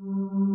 Mm-hmm.